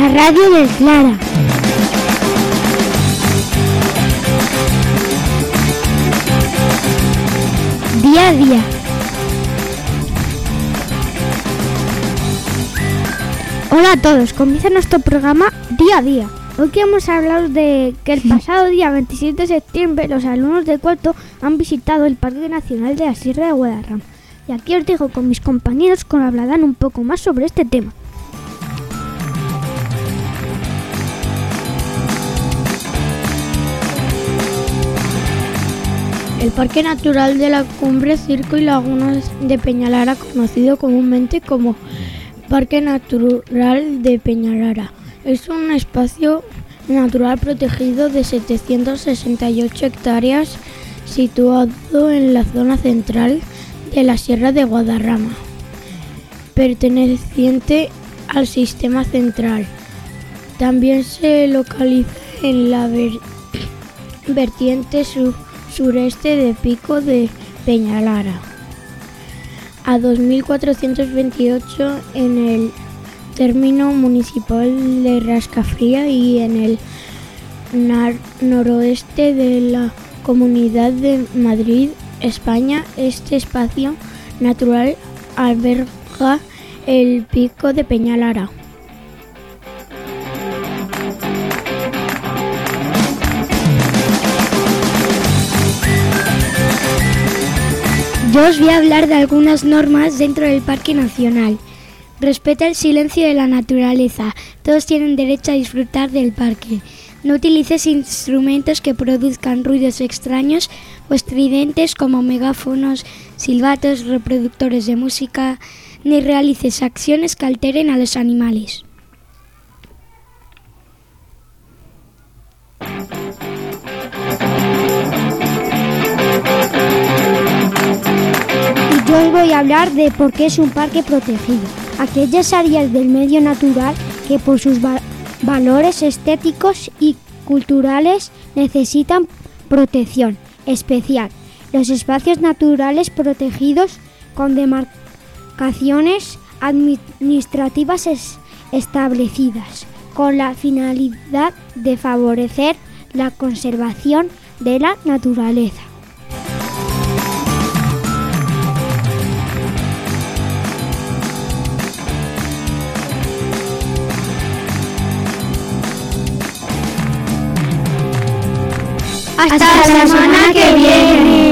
La radio del Clara. Día a día. Hola a todos, comienza nuestro programa Día a Día. Hoy queremos hablar de que el pasado día 27 de septiembre los alumnos de cuarto han visitado el Parque Nacional de la Sierra de Guadarrama. Y aquí os digo con mis compañeros que hablarán un poco más sobre este tema. El Parque Natural de la Cumbre, Circo y Lagunas de Peñalara, conocido comúnmente como Parque Natural de Peñalara, es un espacio natural protegido de 768 hectáreas situado en la zona central de la Sierra de Guadarrama, perteneciente al sistema central. También se localiza en la vertiente sur sureste de Pico de Peñalara, a 2428 en el término municipal de Rascafría y en el noroeste de la Comunidad de Madrid, España. Este espacio natural alberga el Pico de Peñalara. Yo os voy a hablar de algunas normas dentro del Parque Nacional. Respeta el silencio de la naturaleza. Todos tienen derecho a disfrutar del parque. No utilices instrumentos que produzcan ruidos extraños o estridentes como megáfonos, silbatos, reproductores de música, ni realices acciones que alteren a los animales. Os voy a hablar de por qué es un parque protegido. Aquellas áreas del medio natural que por sus valores estéticos y culturales necesitan protección especial. Los espacios naturales protegidos con demarcaciones administrativas establecidas con la finalidad de favorecer la conservación de la naturaleza. Hasta la semana que viene.